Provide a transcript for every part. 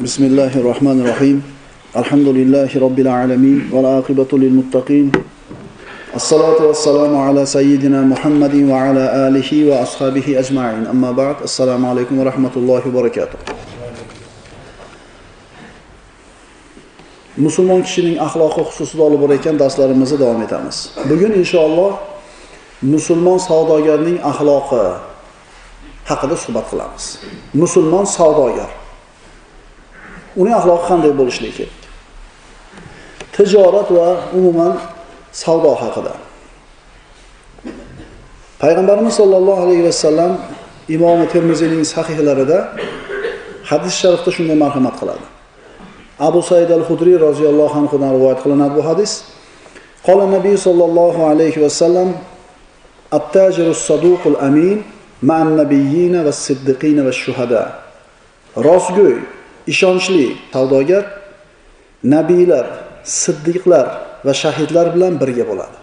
بسم الله الرحمن الرحيم الحمد لله رب العالمين والعاقبة للمتقين الصلاة والسلام على سيدنا محمد وعلى آله وأصحابه أجمعين أما بعد السلام عليكم ورحمة الله وبركاته musulmon kishining axloqi xususida olib borayotgan darslarimizni davom etamiz bugun inshaalloh musulmon savdogarning axloqi haqida suhbat qilamiz musulmon savdogar Uning axloqi qanday bo'lishligi kerak? Tijorat va umuman savdo haqida. Payg'ambarimiz sollallohu alayhi vasallam imomi termiziyning sahihlarida hadis sharifda shunday marhamat qiladi. Abu said al hudriy roziyallohu anhudan rivoyat qilinadi bu hadis. Qola nabiy sollallohu alayhi vasallam attajiru saduqul amin ma'an nabiyina va siddiqina va shuhada rostgo'y ishonchli savdogar nabiylar siddiqlar va shahidlar bilan birga bo'ladi.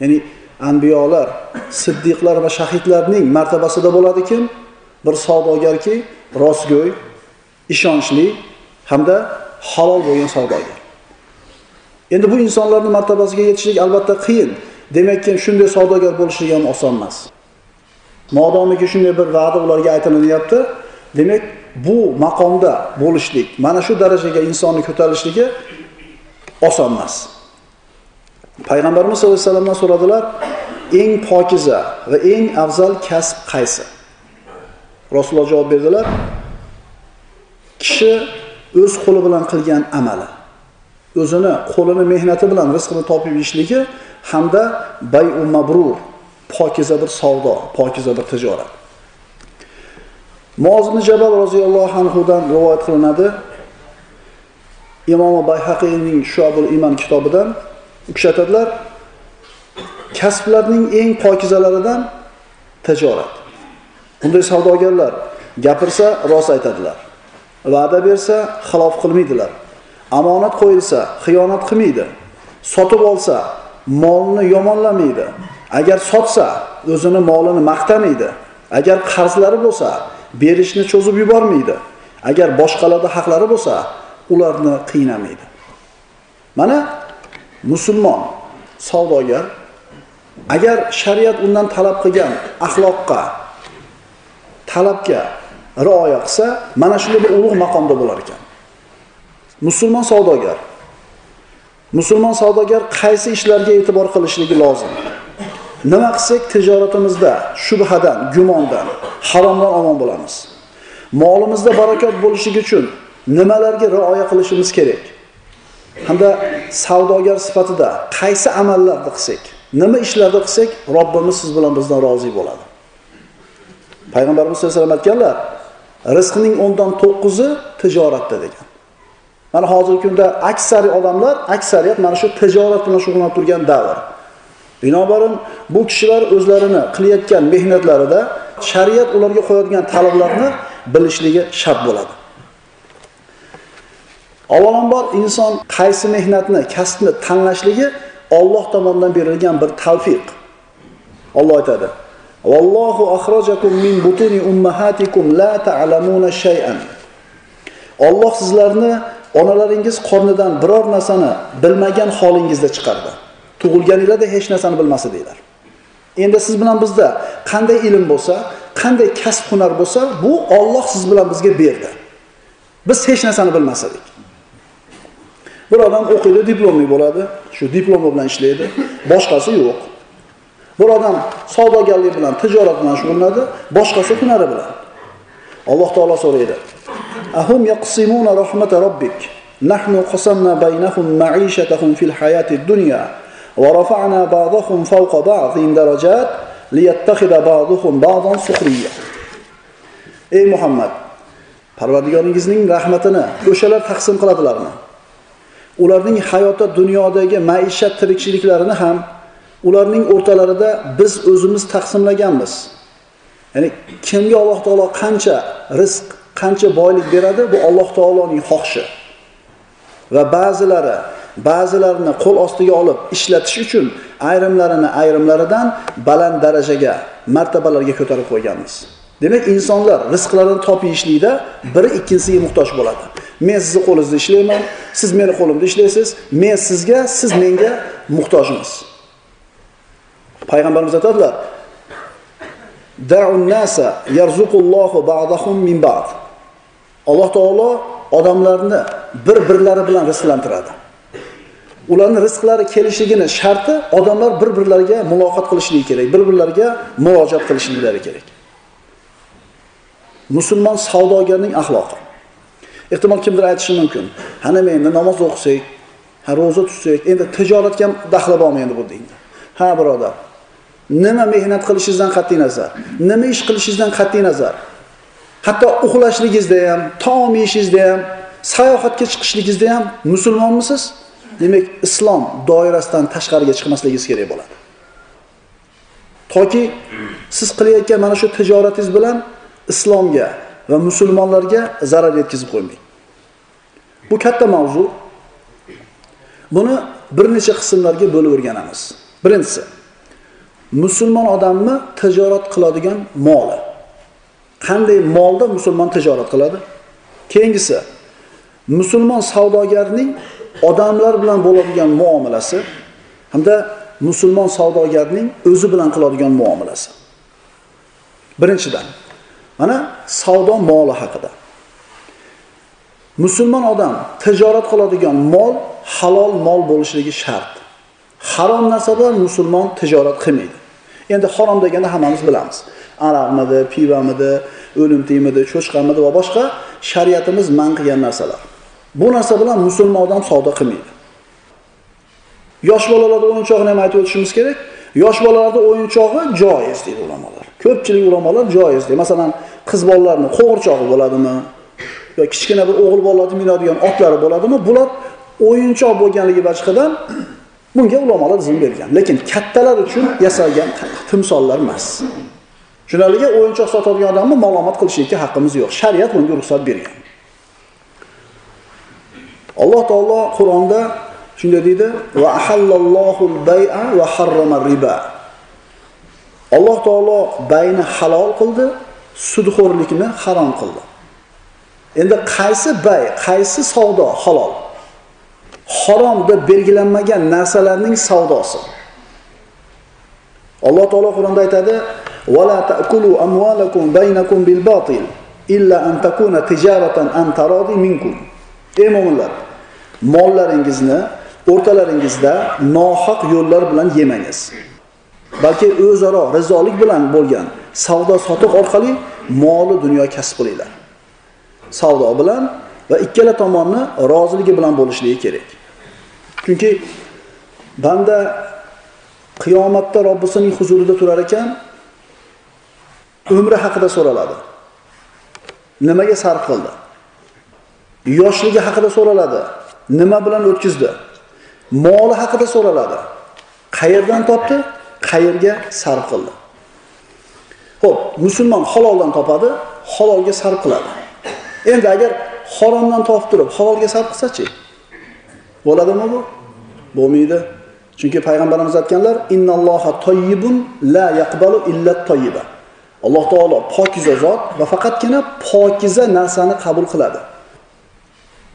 Ya'ni anbiyolar siddiqlar va shahidlarning martabasida bo'ladi kim? Bir savdogarki rostgo'y ishonchli hamda halol bo'lgan savdogar. Endi bu insonlarni martabasiga yetishlik albatta qiyin. Demakki shunday savdogar bo'lishlik ham oson emas. Modomiki shunday bir va'da ularga aytilinyapti. Demak bu maqomda bo'lishlik mana shu darajaga insonni ko'tarilishligi oson emas. Payg'ambarimiz sallallohu alayhi vasallamdan so'radilar eng pokiza va eng afzal kasb qaysi? Rasululloh javob berdilar kishi o'z qo'li bilan qilgan amali o'zini qo'lini mehnati bilan rizqini topib yeyishligi hamda bayu mabrur pokiza bir savdo pokiza bir tijorat. Muoz Jabal roziyallohu anhudan rivoyat qilinadi. Imom Bayhaqiyning Shobul Iman kitobidan u kasblarning eng pokizalaridan tijorat. Bunday savdogarlar gapirsa rost aytadilar. Va'da bersa xilof qilmaydilar. Amonat qo'yilsa xiyonat qilmaydi. Sotib olsa molni yomonlamaydi. Agar sotsa o'zini molini maqtamaydi. Agar qarzlari bo'lsa berishni cho'zib yubormaydi. Agar boshqalarda haqlari bo'lsa ularni qiynamaydi. Mana musulmon savdogar agar shariat undan talab qilgan axloqqa talabga rioya qilsa mana shunday bir ulug' maqomda bo'lar ekan. Musulmon savdogar. Musulmon savdogar qaysi ishlarga e'tibor qilishligi lozim. Nima qilsak tijoratimizda shubhadan gumondan haromdan omon bo'lamiz. Molimizda barakot bo'lishligi uchun nimalarga rioya qilishimiz kerak? Hamda savdogar sifatida qaysi amallarni qilsak nima ishlarni qilsak robbimiz siz bilan bizdan rozi bo'ladi? Payg'ambarimiz sallallohu alayhi vasallam aytganlar rizqning o'ndan to'qqizi tijoratda degan. Mana hozirgi kunda aksariy odamlar aksariyat mana shu tijorat bilan shug'ullanib turgan davr. Binobarin bu kishilar o'zlarini qilayotgan mehnatlarida shariat ularga qo'yadigan talablarni bilishligi shart bo'ladi. Avvalambor inson qaysi mehnatni kasbni tanlashligi Alloh tomonidan berilgan bir tavfiq. Alloh aytadi vallohu akhrajakum min butuni ummahatikum la ta'lamuna shay'an. Alloh sizlarni onalaringiz qornidan biror narsani bilmagan holingizda chiqardi. Tug'ilganinglarda hech narsani bilmas edinglar endi siz bilan bizda qanday ilm bo'lsa qanday kasb hunar bo'lsa bu Alloh siz bilan bizga berdi. Biz hech narsani bilmas edik bir odam o'qiydi diplomli bo'ladi. Shu diplomi bilan ishlaydi boshqasi yo'q. Bir odam savdogarlik bilan tijorat bilan shug'ullanadi boshqasi hunari bilan. Alloh taolo so'raydi. Ahum yaqsimuna rahmata robbik? Nahnu qasamna baynahum ma'ishatahum fil hayati dunya ورفعنا بعضهم فوق بعض درجات ليتخذ بعضهم بعضا سخريا ey muhammad parvardigoringizning rahmatini o'shalar taqsim qiladilarmi ularning hayotda dunyodagi maishat tirikchiliklarini ham ularning o'rtalarida biz o'zimiz taqsimlaganmiz ya'ni kimga alloh taolo qancha rizq qancha boylik beradi bu alloh taoloning xohishi va ba'zilari ba'zilarini qo'l ostiga olib ishlatish uchun ayrimlarini ayrimlaridan baland darajaga martabalarga ko'tarib qo'yganmiz Demak, insonlar rizqlarini topib yeyishlikda biri ikkinchisiga muhtoj bo'ladi. Men sizni qo'lingizda ishlayman, siz meni qo'limda ishlaysiz, men sizga, siz menga muhtojmiz. Payg'ambarimiz aytadilar: Alloh taolo odamlarni bir-birlari bilan rizqlantiradi. Ularning rizqlari kelishligini sharti odamlar bir-birlariga muloqot qilishligi kerak, bir-birlariga murojaat qilishliklari kerak. Musulmon savdogarning axloqi. Ehtimol kimdir aytishi mumkin. Hana endi namoz o'qisak, ha roza tutsak, endi tijoratga daxli bormi endi bu dinda? Ha birodar. Nima mehnat qilishingizdan qat'iy nazar, nima ish qilishingizdan qat'iy nazar, hatto uxlashligingizda ham, taom yeyishingizda ham, sayohatga chiqishligingizda ham musulmonmisiz? Demak, islom doirasidan tashqariga chiqmasligingiz kerak bo'ladi. Toki siz qilayotgan mana shu tijoratingiz bilan islomga va musulmonlarga zarar yetkazib qo'ymang. Bu katta mavzu. Buni bir necha qismlarga bo'lib o'rganamiz. Birinchisi, musulmon odamni tijorat qiladigan moli. Qanday molda musulmon tijorat qiladi? Keyingisi, musulmon savdogarning odamlar bilan bo'ladigan muomalasi hamda musulmon savdogarning o'zi bilan qiladigan muomalasi. Birinchidan, mana savdo moli haqida. Musulmon odam tijorat qiladigan mol halol mol bo'lishligi shart. Harom narsadan musulmon tijorat qilmaydi. Endi harom deganda hammamiz bilamiz. aroqmidi pivamidi, o'limtiymidi cho'chqamidi va boshqa shariatimiz man qilgan narsalar. Bu narsa bilan musulmon odam savdo qilmaydi. Yosh bolalarda o'yinchoqni ham aytib o'tishimiz kerak. Yosh bolalarda o'yinchog'i joiz deydi ulamolar. Ko'pchilik ulamolar joiz deydi. Masalan, qiz bolalarning qo'g'irchog'i bo'ladimi? yo kichkina bir o'g'il bolalarni minadigan otlari bo'ladimi? Bular o'yinchoq bo'lganligi boshqadan bunga ulamolar izn bergan. Lekin kattalar uchun yasalgan timsollar emas. Shularga o'yinchoq sotadigan odamni ma'lumot qilishga haqqimiz yo'q. Shariat bunga ruxsat bergan. Alloh taolo Qur'onda shunday deydi: "Va ahallallohul bay'a va harrama riba." Alloh taolo bayni halol qildi, sudxo'rlikni harom qildi. Endi qaysi bay, qaysi savdo halol? Harom deb belgilanmagan narsalarning savdosi. Alloh taolo Qur'onda aytadi: "Va la ta'kulu amwalakum baynakum bil batil illa an takuna tijaratan an taradi minkum." Ey mu'minlar, mollaringizni o'rtalaringizda nohaq yo'llar bilan yemangiz. balki o'zaro rizolik bilan bo'lgan savdo sotiq orqali moli dunyo kasb qilinglar. savdo bilan va ikkala tomonni roziligi bilan bo'lishligi kerak. Chunki banda qiyomatda Robbisining huzurida turar ekan, umri haqida so'raladi. Nimaga sarf qildi? Yoshligi haqida so'raladi. Nima bilan o'tkazdi? Moli haqida so'raladi. Qayerdan topdi? Qayerga sarf qildi? Xo'p, musulmon haloldan topadi, halolga sarf qiladi. Endi agar haromdan topib turib halolga sarf qilsachi Bo'ladimi bu? Bo'lmaydi. Chunki payg'ambarimiz aytganlar: "Innalloha toyyibun la yaqbalu illa toyyiba." Alloh taolo pokiza zot va faqatgina pokiza narsani qabul qiladi.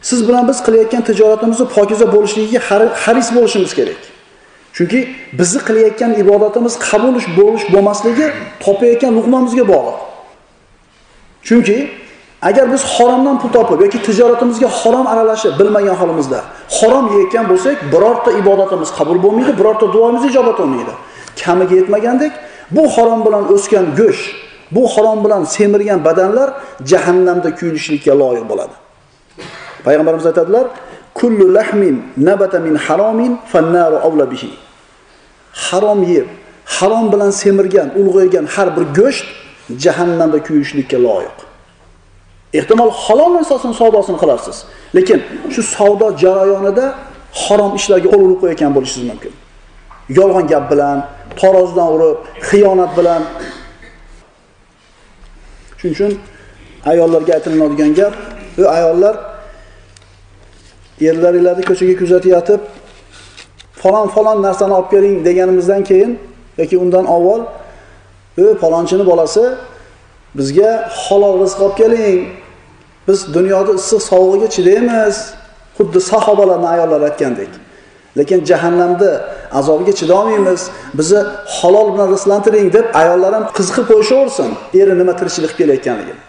Siz bilan biz qilayotgan tijoratimizni pokiza bo'lishligiga haris bo'lishimiz kerak. Chunki bizni qilayotgan ibodatimiz qabul bo'lish bo'lmasligi topayotgan luqmamizga bog'liq. Chunki Agar biz haromdan pul topib yoki tijoratimizga harom aralashib bilmagan holimizda harom yeyotgan bo'lsak, birorta ibodatimiz qabul bo'lmaydi, birorta duomiz ijobat bo'lmaydi. Kamiga yetmagandek, bu harom bilan o'sgan go'sht, bu harom bilan semirgan badanlar jahannamda kuyilishlikka loyiq bo'ladi. Payg'ambarimiz aytadilar: "Kullu lahmin nabata min haromin fan-naru awla bihi." Harom yeb, harom bilan semirgan, ulg'aygan har bir go'sht jahannamda kuyishlikka loyiq. Ehtimol halol narsasini savdosini qilarsiz. Lekin shu savdo jarayonida harom ishlarga qo'l urib qo'yayotgan bo'lishingiz mumkin. Yolg'on gap bilan, tarozidan urib, xiyonat bilan. Shuning uchun ayollarga aytiladigan gap, u ayollar yerlaringlarni ko'chaga kuzatib, falon falon narsani olib keling deganimizdan keyin yoki undan avval, e palonchini bolasi bizga halol rizq olib keling. Biz dunyoda issiq sovug'iga chidaymiz. Xuddi sahobalarni ayollari aytgandek. Lekin jahannamda azobiga chidolmaymiz. Bizni halol bilan rizqlantiring deb ayollar ham qiziqib qo'yishaversin. Eri nima tirikchilik kelayotganligini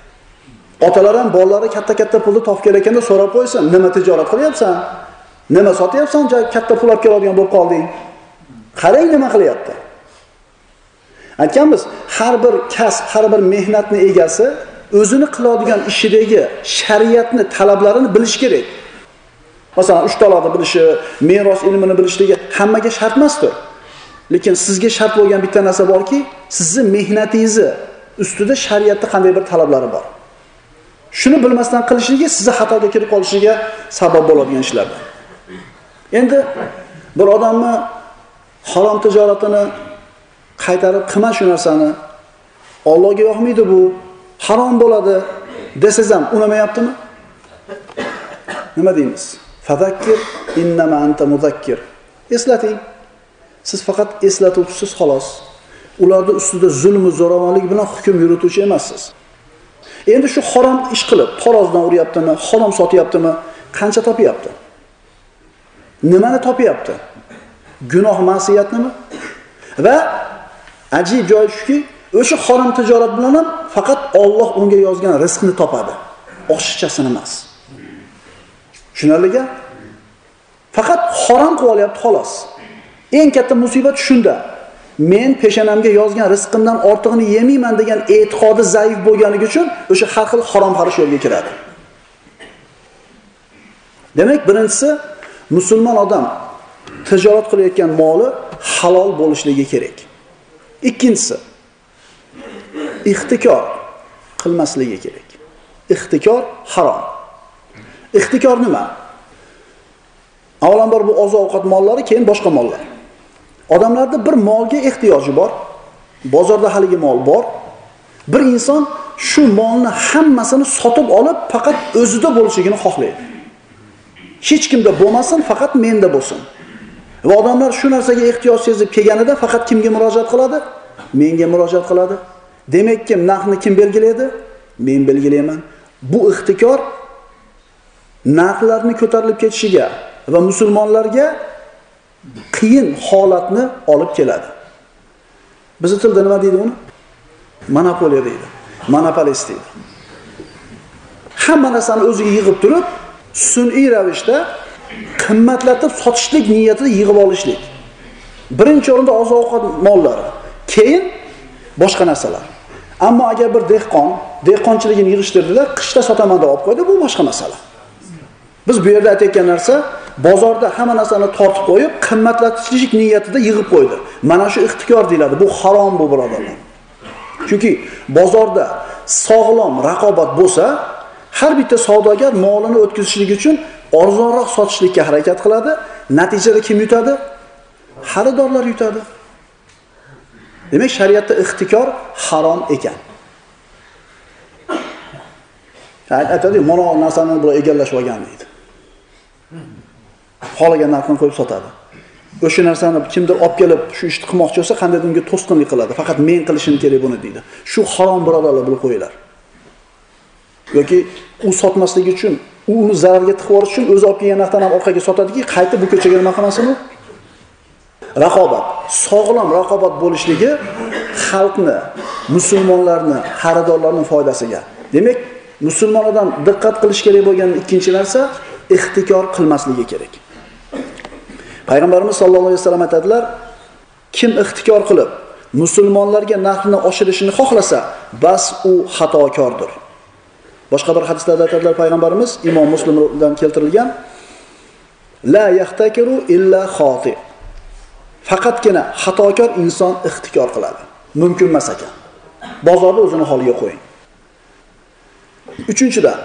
otalar ham bolalari katta katta pulni topib kelayotganda so'rab qo'ysin nima tijorat qilyapsan nima sotyapsan katta pul olib keladigan bo'lib qolding. Qarang nima qilyapti. Aytganmiz har bir kasb har bir mehnatni egasi o'zini qiladigan ishidagi shariatni talablarini bilishi kerak. Masalan uch taloqni bilishi meros ilmini bilishligi hammaga shart emasdir. Lekin sizga shart bo'lgan bitta narsa borki sizni mehnatingizni ustida shariatda qanday bir talablari bor? Shuni bilmasdan qilishligi sizni xatoga kirib qolishiga sabab bo'ladigan ishlardan endi bir odamni harom tijoratini qaytarib qilma shu narsani ollohga yoqmaydi bu harom bo'ladi desangiz ham unamayaptimi? Nima deymiz? Fadakkir innama anta muzakkir. Eslating. Siz faqat eslatuvchisiz xolos. Ularni ustida zulmu zo'ravonlik bilan hukm yurituvchi emassiz. Endi shu harom ish qilib tarozdan uryaptimi harom sotyaptimi qancha topyapti? Nimani topyapti? Gunoh ma'siyatnimi? Va ajib joyi shuki o'sha harom tijorat bilan ham faqat Alloh unga yozgan rizqni topadi. Oshiqchasini emas. Tushunarlika faqat harom qilib olyapti xolos. Eng katta musibat shunda. Men peshanamga yozgan rizqimdan ortig'ini yemayman degan e'tiqodi zaif bo'lganligi uchun o'sha har xil harom xarish yo'lga kiradi. Demak birinchisi musulmon odam tijorat qilayotgan moli halol bo'lishligi kerak. Ikkinchisi ixtikor qilmasligi kerak. Ixtikor harom. Ixtikor nima? Avvalambor bu oziq ovqat mollari keyin boshqa mollar. Odamlarda bir molga ehtiyoji bor. Bozorda haligi mol bor. Bir inson shu molni hammasini sotib olib faqat o'zida bo'lishligini xohlaydi. Hech kimda bo'lmasin faqat menda bo'lsin. Va odamlar shu narsaga ehtiyoj sezib kelganida faqat kimga murojaat qiladi? Menga murojaat qiladi. Demak kim narxni kim belgilaydi? Men belgilayman. Bu ixtikor narxlarni ko'tarilib ketishiga va musulmonlarga qiyin holatni olib keladi. Bizni tilda nima deydi uni? Monopoliya deydi monopolist deydi. Hamma narsani o'ziga yig'ib turib sun'iy ravishda qimmatlatib sotishlik niyatida yig'ib olishlik. Birinchi o'rinda oziq ovqat mollari keyin boshqa narsalar. Ammo agar bir dehqon dehqonchiligini yig'ishtirdilar qishda sotaman deb olib qo'ydi bu boshqa masala. Biz bu yerda aytayotgan narsa bozorda hamma narsani tortib qo'yib qimmatlatishlik niyatida yig'ib qo'ydi. Mana shu ixtikor deyiladi bu harom bu birodarlar. Chunki bozorda sog'lom raqobat bo'lsa har bitta savdogar molini o'tkazishlik uchun arzonroq sotishlikka harakat qiladi natijada kim yutadi? Xaridorlar yutadi. Demak shariatda ixtikor harom ekan. Aytadiku mana narsani bular egallashib olgan deydi. Xohlagan narxini qo'yib sotadi. O'sha narsani kimdir olib kelib shu ishni qilmoqchi bo'lsa qandaydir unga to'sqinlik qiladi. Faqat men qilishim kerak buni deydi. Shu harom birodarlar bilib qo'yinglar. Yoki u sotmasligi uchun u uni zararga tiqib yuborish uchun o'zi olib kelgan narxdan ham orqaga sotadiki qaytib bu ko'chaga nima qilmasin u? Raqobat. Sog'lom raqobat bo'lishligi xalqni musulmonlarni xaridorlarni foydasiga. Demak musulmon odam diqqat qilish kerak bo'lgan ikkinchi narsa ixtikor qilmasligi kerak. Payg'ambarimiz sollallohu alayhi vasallam aytadilar kim ixtikor qilib musulmonlarga narxni oshirishini xohlasa bas u xatokordir. Boshqa bir hadislarda aytadilar payg'ambarimiz imom muslimdan keltirilgan la yaxtakiru illa xoti faqatgina xatokor inson ixtikor qiladi. Mumkin emas ekan. Bozorda o'zini holiga qo'ying. Uchinchidan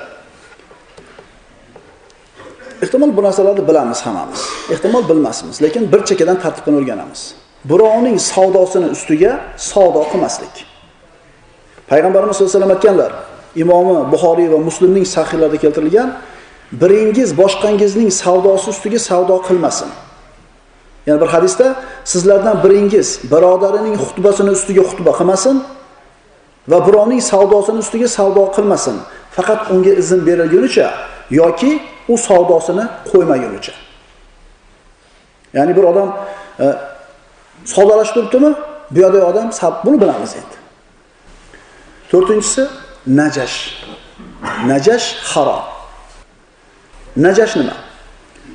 ehtimol bu narsalarni bilamiz hammamiz. Ehtimol bilmasmiz lekin bir chekkadan tartibini o'rganamiz. Birovning savdosini ustiga savdo qilmaslik. Payg'ambarimiz sallallohu alayhi vasallam aytganlar imomi buxoriy va muslimning sahihlarida keltirilgan biringiz boshqangizning savdosi ustiga savdo qilmasin. Ya'ni bir hadisda sizlardan biringiz birodarining xutbasini ustiga xutba qilmasin va birovning savdosini ustiga savdo qilmasin. Faqat unga izn berilgunicha yoki u savdosini qo'ymagunicha. Ya'ni bir odam e, savdolashib turibdimi? Bu yerda odam buni bilamiz endi. To'rtinchisi najash. Najash harom. Najash nima?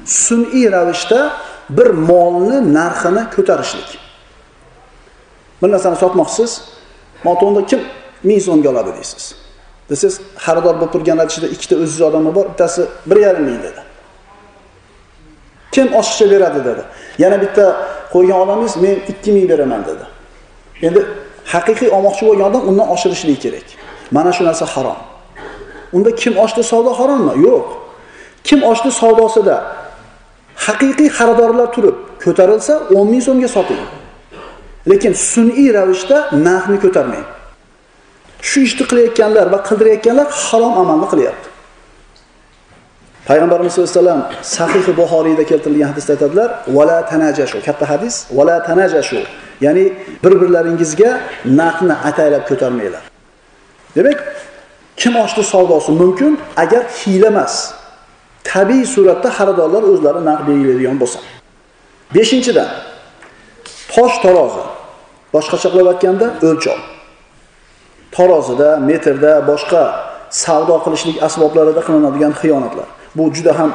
Sun'iy ravishda bir molni narxini ko'tarishlik. Bir narsani sotmoqchisiz, motonda kim ming so'mga oladi deysiz. Desangiz xaridor bo'lib turganlar ichida ikkita o'ziz odami bor, bittasi 1.5 ming dedi. Kim oshiqcha beradi dedi. Yana bitta qo'ygan odamingiz men 2000 beraman dedi. Endi haqiqiy olmoqchi bo'lgan odam undan oshirishligi kerak. Mana shu narsa harom. Unda kim ochdi savdo harommi? Yo'q. Kim ochdi savdosida haqiqiy xaridorlar turib ko'tarilsa 10 ming so'mga soting. Lekin sun'iy ravishda narxni ko'tarmang. Shu ishni qilayotganlar va qildirayotganlar harom amalni qilyapti. Payg'ambarimiz sollallohu alayhi vasallam Sahih Buxoriyda keltirilgan hadisda aytadilar: "Vala tanajashu." Katta hadis, "Vala tanajashu." Ya'ni bir-birlaringizga narxni ataylab ko'tarmanglar. Demak, kim ochdi savdosi mumkin agar hiyla emas. Tabiiy suratda xaridorlar o'zlari narx belgilaydigan bo'lsa. 5-dan tosh tarozi. Boshqacha qilib aytganda o'lchov. Tarozida, metrda, boshqa savdo qilishlik asboblarida qilinadigan xiyonatlar. Bu juda ham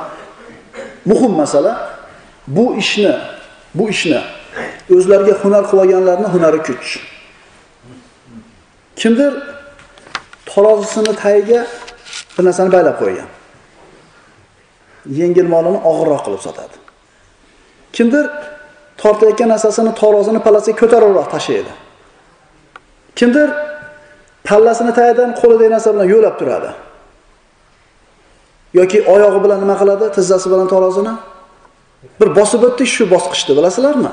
muhim masala. Bu ishni, bu ishni o'zlariga hunar qilib hunari kuch. Kimdir tarozisini tagiga bir narsani baylab qo'ygan. Yengil molini og'irroq qilib sotadi. Kimdir tortayotgan narsasini tarozini palasiga ko'taroqroq tashlaydi. Kimdir pallasini tagidan qo'lidagi narsa bilan yo'lab turadi. yoki oyog'i bilan nima qiladi tizzasi bilan tarozini bir bosib o'tdi shu bosqichda bilasizlarmi?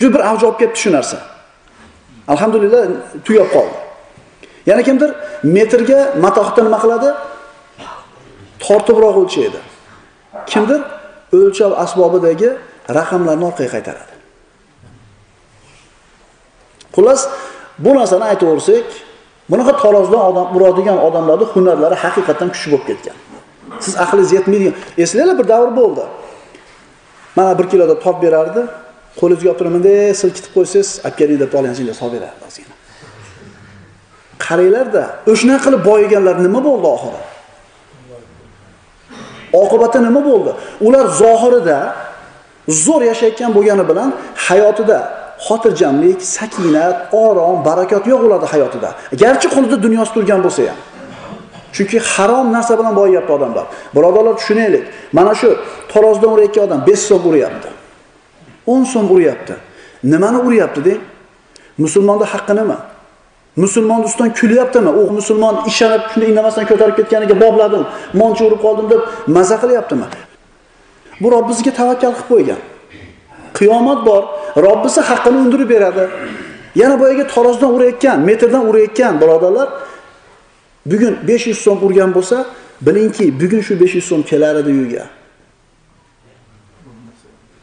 Juda bir avj olib ketdi shu narsa. Alhamdulillah tugab qoldi. Yana kimdir metrga matohni nima qiladi? Tortibroq o'lchaydi. Kimdir o'lchov asbobidagi raqamlarni orqaga qaytaradi. Xullas bu narsani aytaversak Bunaqa tarozdan odam uradigan odamlarning hunarlari haqiqatan kuchli bo'lib ketgan. Siz aqlingiz yetmaydigan. Eslanglar bir davr bo'ldi. Mana 1 kiloda top berardi, qo'lingizga olib turaman deb silkitib qo'ysangiz, olib keling deb olganingizda solib berardi ozgina. Qaranglarda, o'shna qilib boyiganlar nima bo'ldi oxiri? Oqibati nima bo'ldi? Ular zohirida zo'r yashayotgan bo'lgani bilan hayotida xotirjamlik, sakinat, orom, barakot yo'q bo'ladi hayotida. Garchi qo'lida dunyosi turgan bo'lsa ham. Chunki harom narsa bilan boyayapti odamlar. Birodarlar tushunaylik. Mana shu tarozidan urayotgan odam besh so'm uryapti. 10 so'm uryapti. Nimani uryapti deng? Musulmonda haqqi nima? musulmonni ustidan kulyaptimi? U musulmon ishonib shunday indamasdan ko'tarib ketganiga bobladim, moncha urib qoldim deb maza qilyaptimi? Bu Robbimizga tavakkal qilib qo'ygan. Qiyomat bor, Robbisi haqqini undirib beradi. Yana boyaga tarozdan urayotgan, metrdan urayotgan birodarlar bugun 500 so'm urgan bo'lsa, bilingki, bugun shu 500 so'm kelar edi uyga.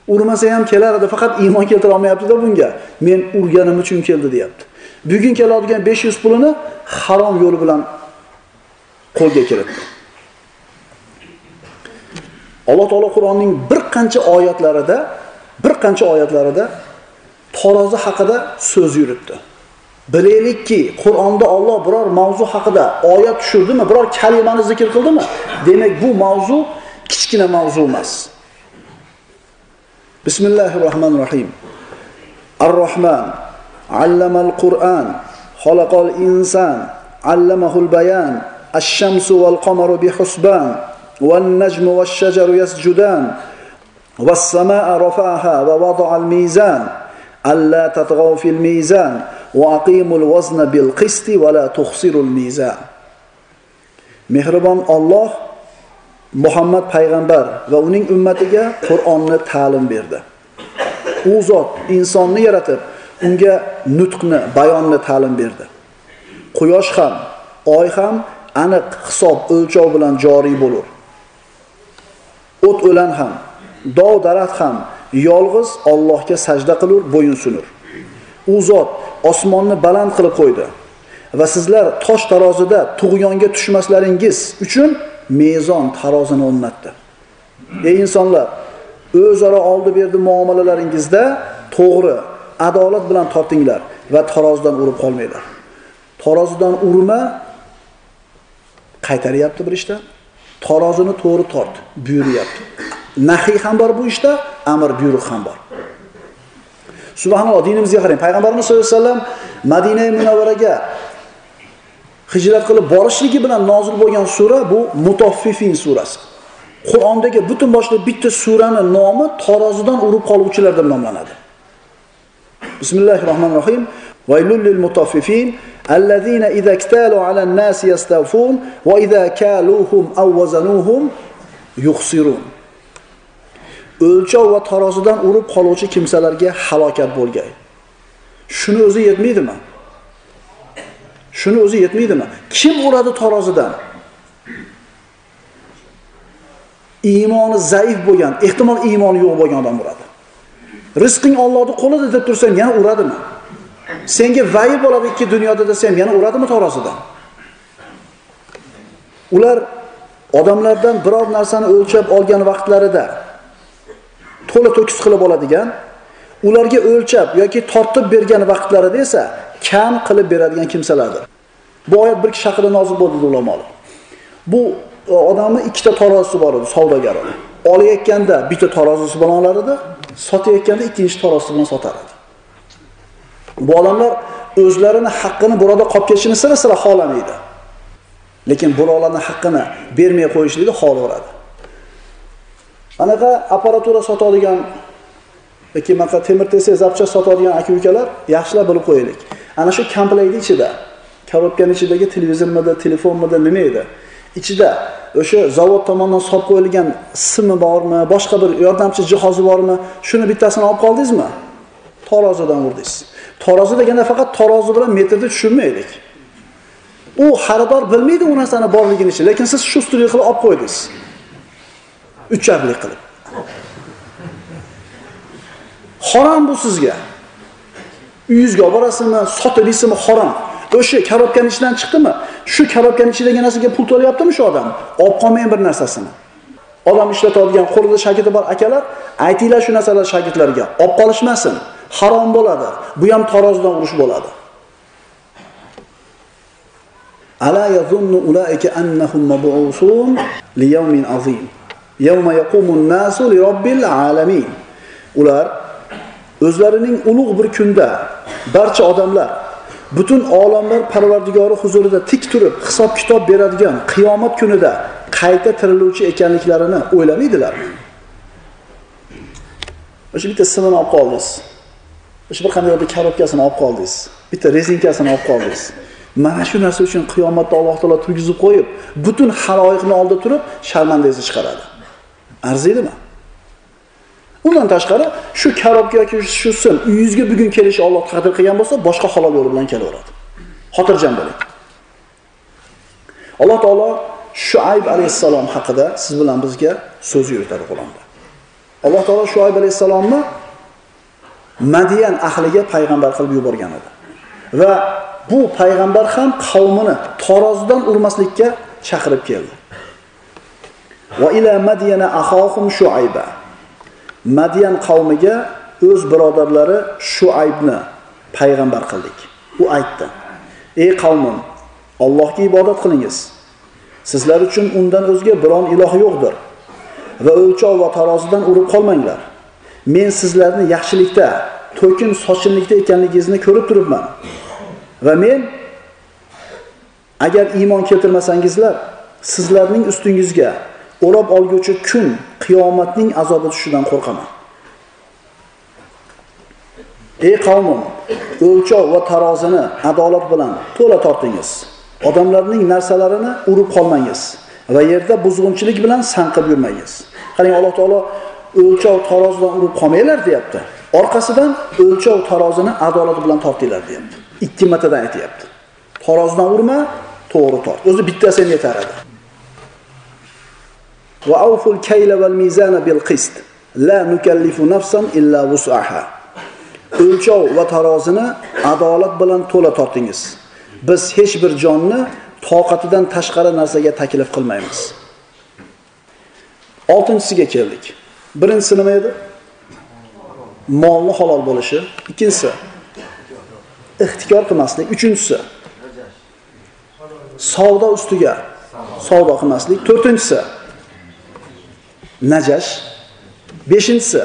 Urmasa ham kelar edi, faqat iymon keltira olmayapti-da bunga. Men urganim uchun keldi, deyapti. Bugun keladigan 500 pulini harom yo'li bilan qo'lga kiritdi. Alloh taolo Qur'onning bir qancha oyatlarida bir qancha oyatlarida tarozi haqida so'z yuritdi. Bilaylikki, Qur'onda Alloh biror mavzu haqida oyat tushirdimi, biror kalimani zikr qildimi? Demak, bu mavzu kichkina mavzu emas. Bismillahirrohmanirrohim. Ar-Rahman allamal Qur'an, xalaqal inson, allamahul bayan, ash-shamsu wal qamaru bihusban, wan najmu wash-shajaru yasjudan. والسماء رفعها ووضع الميزان ألا تطغوا في الميزان وأقيموا الوزن بالقسط ولا تخسروا الميزان mehribon Alloh Muhammad payg'ambar va uning ummatiga Qur'onni ta'lim berdi. U zot insonni yaratib, unga nutqni, bayonni ta'lim berdi. Quyosh ham, oy ham aniq hisob o'lchov bilan joriy bo'lur. O't o'lan ham dov daraxt ham yolg'iz Allohga sajda qilur, bo'yin sunur. U zot osmonni baland qilib qo'ydi. va sizlar tosh tarozida tug'yonga tushmaslaringiz uchun mezon tarozini o'rnatdi. Ey insonlar, o'zaro oldi berdi muomalalaringizda to'g'ri, adolat bilan tortinglar va tarozidan urib qolmanglar. Tarozidan urma qaytaryapti bir ishda. Tarozini to'g'ri tort, buyuryapti. Nahiy ham bor bu ishda, amr buyruq ham bor. Subhanalloh, dinimizga qarang. Payg'ambarimiz sollallohu alayhi vasallam Madina Munawvaraga hijrat qilib borishligi bilan nozil bo'lgan sura bu Mutaffifin surasi. Qur'ondagi butun boshli bitta surani nomi tarozidan urib qoluvchilar deb nomlanadi. bismillahi rohmanir rohim Vaylul lil mutaffifin allazina idza iktalu ala an-nas yastawfun va idza kaluhum aw wazanuhum yukhsirun. O'lchov va tarozidan urib qoluvchi kimsalarga halokat bo'lgay. Shuni o'zi yetmaydimi? Shuni o'zi yetmaydimi? Kim uradi tarozidan? Iymoni zaif bo'lgan, ehtimol iymoni yo'q bo'lgan odam uradi. Rizqing Allohning qo'lida deb tursang, yana uradimi? Senga vayi bo'ladi ikki dunyoda desam, yana uradimi tarozidan? Ular odamlardan biror narsani o'lchab olgan vaqtlarida to'la to'kis qilib oladigan, ularga o'lchab yoki tortib bergan vaqtlarida esa kam qilib beradigan kimsalardir. Bu oyat bir kishi haqida nozil bo'ldi ulamolar. Bu e, odamni ikkita tarozisi bor edi, savdogar edi. Olayotganda bitta tarozisi bilan olar edi, sotayotganda ikkinchi tarozisi bilan sotar edi. Bu odamlar o'zlarini haqqini birovda qolib ketishini sira-sira xohlamaydi. Lekin birovlarni haqqini bermay qo'yishlikni xohlaveradi Anaqa apparatura sotadigan yoki mana temir tesak zapchast sotadigan aka-ukalar yaxshilab bilib qo'yaylik. Ana shu komplektni ichida, korobkaning ichidagi televizormidi, telefonmidi, nima edi? Ichida o'sha zavod tomonidan solib qo'yilgan simi bormi, boshqa bir yordamchi jihozi bormi? Shuni bittasini olib qoldingizmi? Tarozidan urdingiz. Tarozi deganda faqat tarozi bilan metrni tushunmaylik. U xaridor bilmaydi u narsani borligini, lekin siz shu ustida qilib olib qo'ydingiz. Ucharlik qilib. Harom bu sizga. Uyingizga olib borasizmi, sotilisizmi harom. O'sha karobkaning ichidan chiqdimi? Shu karobkaning ichidagi narsaga pul to'layaptimi shu odam? Olib qolmang bir narsasini. Odam ishlatadigan qo'lida shagirdi bor akalar, aytinglar shu narsalar shogirdlarga, olib qolishmasin. Harom bo'ladi. Bu ham tarozidan urush bo'ladi. Ala yazunnu ulaika annahum mab'usun li yawmin azim. Yawma yaqumun nasu li robbil alamin. Ular o'zlarining ulug' bir kunda barcha odamlar butun olamlar parvardigori huzurida tik turib hisob kitob beradigan qiyomat kunida qayta tiriluvchi ekanliklarini o'ylamaydilar. O'sha bitta simini olib qoldingiz. O'sha bir qanday bir karobkasini olib qoldingiz. Bitta rezinkasini olib qoldingiz. Mana shu narsa uchun qiyomatda Alloh taolo turgizib qo'yib, butun haloyiqni oldida turib sharmandangizni chiqaradi. Arziydimi? Undan tashqari shu karobga yoki shu sim uyingizga bugun kelishi Alloh taqdir qilgan bo'lsa, boshqa halol yo'li bilan kelaveradi. Xotirjam bo'ling. Alloh taolo Shuayb alayhissalom haqida siz bilan bizga so'z yuritadi Qur'onda. Alloh taolo Shuayb alayhissalomni Madiyan ahliga payg'ambar qilib yuborgan edi. Va bu payg'ambar ham qavmini tarozidan urmaslikka chaqirib keldi. Va ila Madiyana ahahum Shuayba. Madian qavmiga o'z birodarlari Shuaybni payg'ambar qildik. U aytdi: "Ey qavmim, Allohga ibodat qilingiz. Sizlar uchun undan o'zga biron iloh yo'qdir. Va o'lchov va tarozidan urib qolmanglar. Men sizlarni yaxshilikda, to'kin sochinlikda ekanligingizni ko'rib turibman. Va men agar iymon keltirmasangizlar, sizlarning ustingizga o'rab olguvchi kun qiyomatning azobi tushishidan qo'rqaman. Ey qavmim, o'lchov va tarozini adolat bilan to'la tortingiz. Odamlarning narsalarini urib qolmangiz va yerda buzg'unchilik bilan sanqib yurmangiz. Qarang Alloh taolo o'lchov tarozidan urib qolmanglar deyapti. Orqasidan o'lchov tarozini adolat bilan tortinglar deyapti. Ikki martadan aytayapti. Tarozidan urma, to'g'ri tort. O'zi bittasi ham yetar edi. Va awful kayla val mizana bil qist. La nukallifu nafsan illa wus'aha. O'lchov va tarozini adolat bilan to'la tortingiz. Biz hech bir jonni toqatidan tashqari narsaga taklif qilmaymiz. Oltinchisiga keldik. Birinchisi nima edi? Molni halol bo'lishi. Ikkinchisi ixtikor qilmaslik. Uchinchisi savdo ustiga savdo qilmaslik. To'rtinchisi najash. Beshinchisi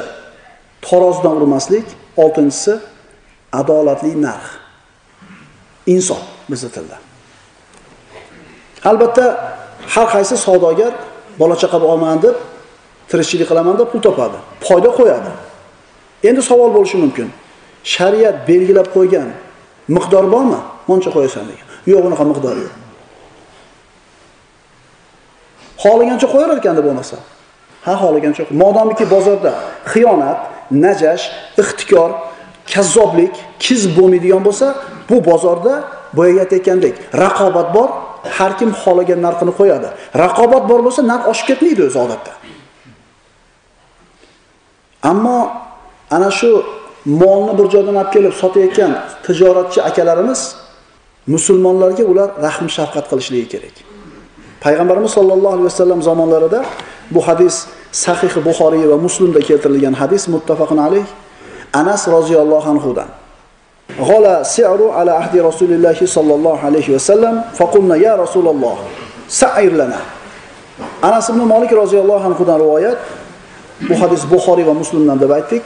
tarozidan urmaslik. Oltinchisi adolatli narx. inson bizni tilda. Albatta har qaysi savdogar bola chaqa olman deb tirikchilik qilaman deb pul topadi, foyda qo'yadi. Endi savol bo'lishi mumkin. Shariat belgilab qo'ygan miqdor bormi? muncha qo'yasan degan. Yo'q, unaqa miqdor yo'q. Xohlagancha qo'yar ekan bu bo'lmasa. Ha, xohlagancha. Modomiki bozorda xiyonat, najash, ixtikor, kazzoblik, kiz bo'lmaydigan bo'lsa, bu bozorda boyagi aytayotgandek raqobat bor, har kim xohlagan narxini qo'yadi. Raqobat bor bo'lsa, narx oshib ketmaydi o'zi odatda. Ammo ana shu molni bir joydan olib kelib sotayotgan tijoratchi akalarimiz musulmonlarga ular rahm shafqat qilishligi kerak. Payg'ambarimiz sollallohu alayhi vasallam zamonlarida bu hadis Sahih Buxoriy va Muslimda keltirilgan hadis muttafaqun alayh Anas roziyallohu anhudan. g'ola si'ru ala ahdi rasulillahi sollallohu alayhi vasallam faqulna ya Rasululloh sa'ir lana. Anas ibn Malik roziyallohu anhudan rivoyat bu hadis Buxoriy va Muslimdan deb aytdik.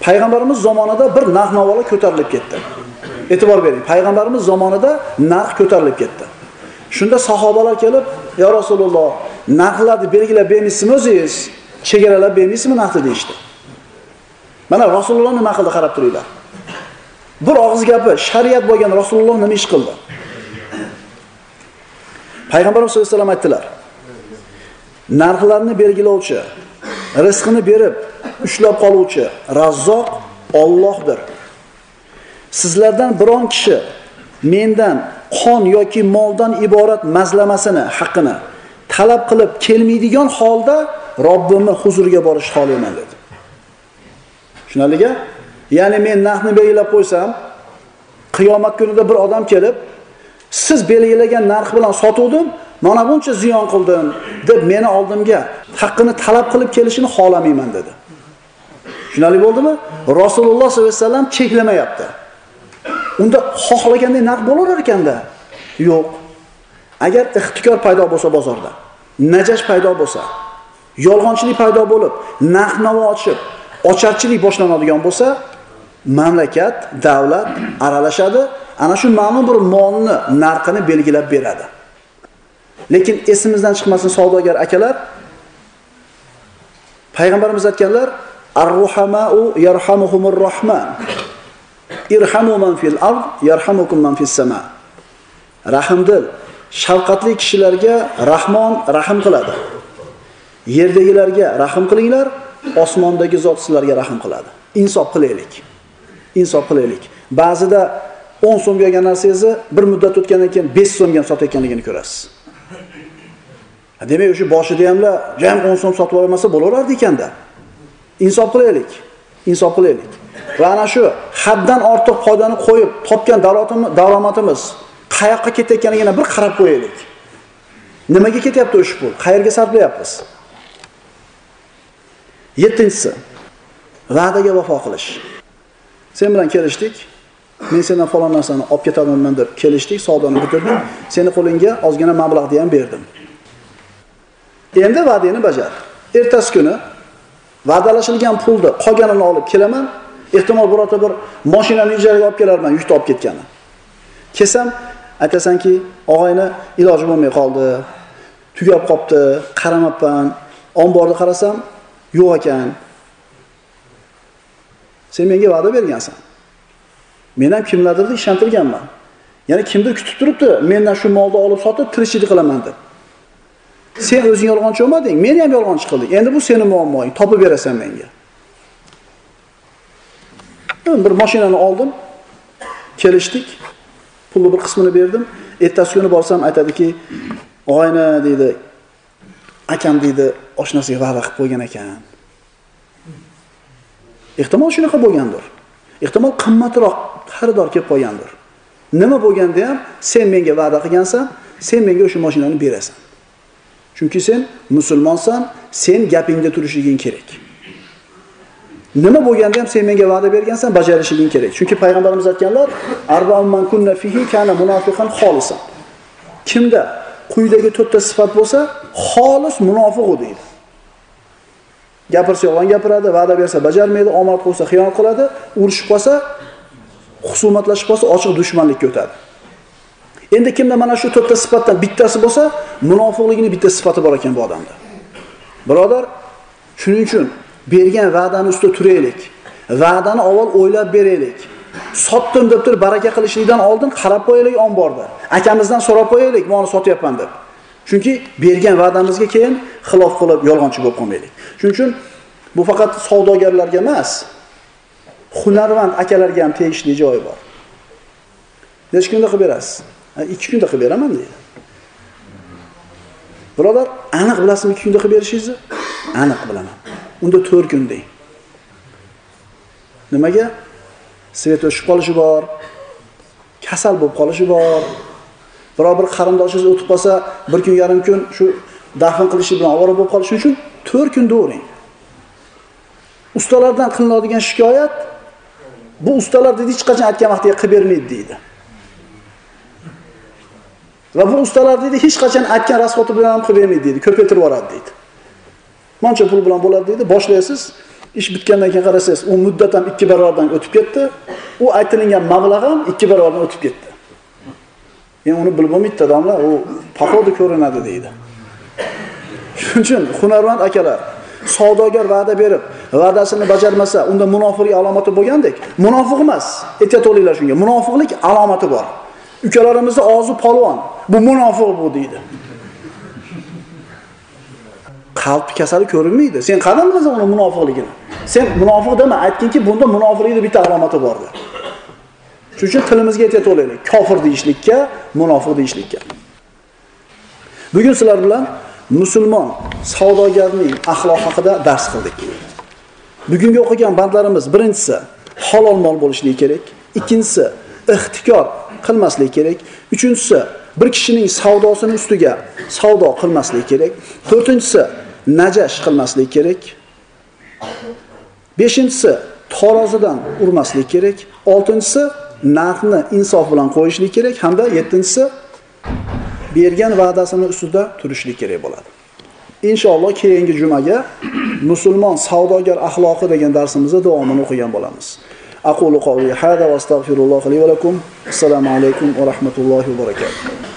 Payg'ambarimiz zamonida bir narx navola ko'tarilib ketdi. E'tibor bering, payg'ambarimiz zamonida narx ko'tarilib ketdi. Shunda sahobalar kelib, "Ya Rasululloh, narxlarni belgilab bermaysizmi o'zingiz? Chegaralab bermaysizmi narxni?" deyishdi. Mana Rasululloh nima qildi qarab turinglar. Bir og'iz gapi shariat bo'lgan Rasululloh nima ish qildi? Payg'ambarimiz sollallohu alayhi vasallam aytdilar. Narxlarni belgilovchi, rizqini berib, ushlab qoluvchi Razzoq Allohdir. Sizlardan biron kishi mendan qon yoki moldan iborat mazlamasini, haqqini talab qilib kelmaydigan holda Robbimni huzuriga borish xohlayman dedi. Tushunarliga? Ya'ni men narxni belgilab qo'ysam, qiyomat kunida bir odam kelib, siz belgilagan narx bilan sotuvdim, mana buncha ziyon qildim deb meni oldimga haqqini talab qilib kelishini xohlamayman dedi. Tushunarli bo'ldimi? Rasululloh sollallohu alayhi vasallam cheklamayapti. Unda xohlaganday narx bo'laver ekanda. Yo'q. Agar ixtikor paydo bo'lsa bozorda, najash paydo bo'lsa, yolg'onchilik paydo bo'lib, narx-navo ochib, ocharchilik boshlanadigan bo'lsa, mamlakat, davlat aralashadi, ana shu ma'lum bir molni narxini belgilab beradi. Lekin esimizdan chiqmasin savdogar akalar, payg'ambarimiz aytganlar, Ar-ruhamau yarhamuhumur rahman. Irhamu man fil ard yarhamukum man fis sama. Rahmdil, shafqatli kishilarga Rahmon rahm qiladi. Yerdagilarga rahm qilinglar, osmondagi zot sizlarga rahm qiladi. Insof qilaylik. Insof qilaylik. Ba'zida 10 so'mga olgan narsangizni bir muddat o'tgandan keyin 5 so'mga ham sotayotganligini ko'rasiz. Demak, o'sha boshida hamlar jam 10 so'm sotib olmasa bo'laverardi ekanda. Insof qilaylik. Insof qilaylik. Va ana shu haddan ortiq foydani qo'yib topgan daromadimiz qayoqqa ketayotganligini bir qarab qo'yaylik. Nimaga ketyapti o'sha pul? Qayerga sarflayapmiz? Yettinchisi va'daga vafo qilish. Sen bilan kelishdik. Men sendan falon narsani olib ketamanman deb kelishdik, savdoni bitirdim. Seni qo'lingga ozgina mablag'ni ham berdim. Endi va'dangni bajar. Ertasi kuni va'dalashilgan pulni qolganini olib kelaman. Ehtimol birorta bir mashinani ijaraga olib kelarman, yukni olib ketgani. Kelsam, aytasanki, og'ayni iloji bo'lmay qoldi. Tugab qopti, qaramabman. Omborni qarasam, yo'q ekan. Sen menga va'da bergansan. Men ham kimlardir ishontirganman. Ya'ni kimdir kutib turibdi, mendan shu molni olib sotib tirikchilik qilaman deb. Sen o'zing yolg'onchi bo'lmading, meni ham yolg'onchi qilding. Endi bu seni muammoing, topib berasan menga. Men bir mashinani oldim, kelishdik. Pulni bir qismini berdim. Ertasi kuni borsam aytadiki, "Oyna" deydi. Akam deydi, oshnasiga va'da qilib qo'ygan ekan. Ehtimol shunaqa bo'lgandir. Ehtimol qimmatroq xaridor kelib qolgandir. nima bo'lganda ham sen menga va'da qilgansan sen menga o'sha mashinani berasan chunki sen musulmonsan sen gapingda turishliging kerak nima bo'lganda ham sen menga va'da bergansan bajarishing kerak. Chunki payg'ambarimiz aytganlar man kunna fihi kana munafiqan xolisan. Kimda quyidagi to'rtta sifat bo'lsa xolis munofiq u deydi. Gapirsa yolg'on gapiradi va'da bersa bajarmaydi omad qo'ysa xiyonat qiladi urushib qolsa husumatlashib qolsa ochiq dushmanlikka o'tadi. Endi kimda mana shu to'rtta sifatdan bittasi bo'lsa munofiqligini bitta sifati bor ekan bu odamda. Birodar shuning uchun bergan va'dani ustida turaylik. Va'dani avval o'ylab beraylik. Sotdim deb turib baraka qilishlikdan oldin qarab qo'yaylik omborda. Akamizdan so'rab qo'yaylik mana sotyapman deb. Chunki bergan va'damizga keyin xilof qilib yolg'onchi bo'lib qolmaylik. Shuning uchun bu faqat savdogarlarga emas hunarmand akalarga ham tegishli joyi bor. Nechi kunda qilib berasiz? Ikki kunda qilib beraman deydi. Birodar aniq bilasizmi ikki kunda qilib berishingizni? Aniq bilaman. Unda to'rt kun deng. Nimaga? Svet o'chib qolishi bor. Kasal bo'lib qolishi bor. Biror bir qarindoshingiz o'tib qolsa bir kun yarim kun shu dafn qilishi bilan ovora bo'lib qolishi uchun to'rt kun do'ring. ustalardan qilinadigan shikoyat bu ustalar deydi hech qachon aytgan vaqtiga qilib bermaydi deydi. Va bu ustalar deydi hech qachon aytgan rasxoti bilan ham qilib bermaydi deydi ko'paytirib yuboradi deydi. Mancha pul bilan bo'ladi deydi. Boshlaysiz ish bitgandan keyin qarasangiz u muddat ham ikki barobardan o'tib ketdi. U aytilingan mablag' ham ikki barobardan o'tib ketdi. Endi uni bilib bo'lmaydida domla u poходу ko'rinadi deydi. Shuning uchun hunarmand akalar savdogar va'da berib va'dasini bajarmasa unda munofiqlik alomati bo'lgandek munofiq emas ehtiyot bo'linglar shunga munofiqlik alomati bor. Ukalarimizni og'zi polvon bu munofiq bu deydi. Qalbni kasali ko'rinmaydi. Sen qanday bilasan uni munofiqligini. Sen munofiq dema aytginki bunda munofiqlikni bitta alomati bor deb shuning uchun tilimizga aytayotgandik kofir deyishlikka munofiq deyishlikka. Bugun sizlar bilan musulmon savdogarning axloq haqida dars qildik. Bugungi o'qigan bandlarimiz birinchisi halol mol bo'lishligi kerak. Ikkinchisi ixtikor qilmaslik kerak. Uchinchisi bir kishining savdosini ustiga savdo qilmaslik kerak. To'rtinchisi najash qilmaslik kerak. Beshinchisi tarozidan urmaslik kerak. Oltinchisi narxni insof bilan qo'yishlik kerak hamda yettinchisi bergan va'dasini ustida turishlik kerak bo'ladi. Inshaalloh keyingi jumaga musulmon savdogar axloqi degan darsimizni davomini o'qigan bo'lamiz. Aqulu qawli hada va astag'firulloh li va lakum. Assalomu alaykum va rahmatullohi va barakatuh.